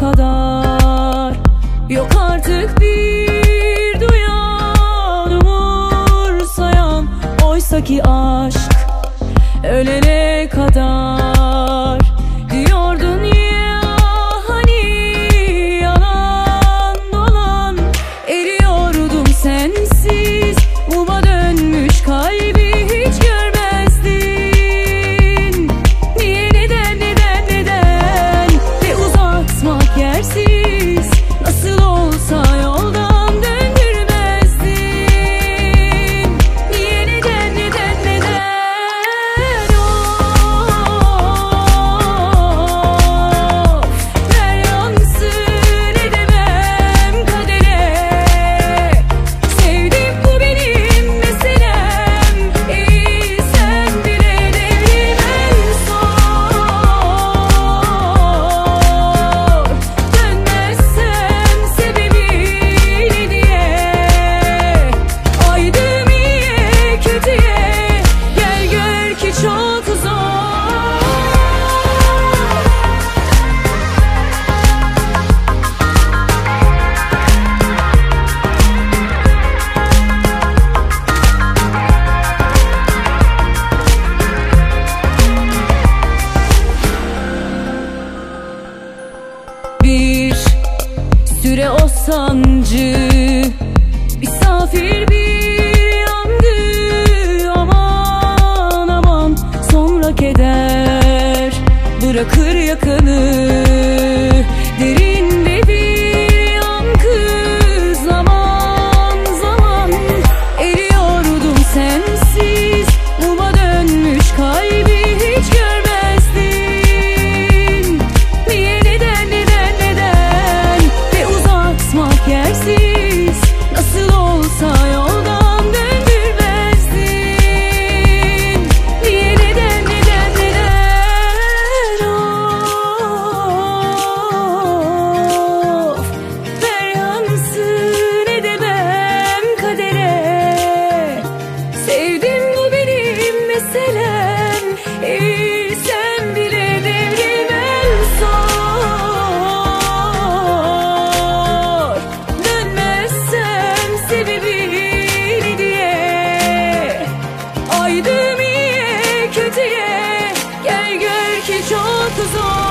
kadar. Yok artık bir duyan umursayan. Oysa ki aşk ölene kadar. Yüre o sancı Misafir bir yandı Aman aman. Sonra keder. Bırakır yakını. Sevdim bu benim meselem Eğilsem bile devrim en zor. Dönmezsem sebebini diye. Aydın iyiye kötüye Gel gör ki çok zor.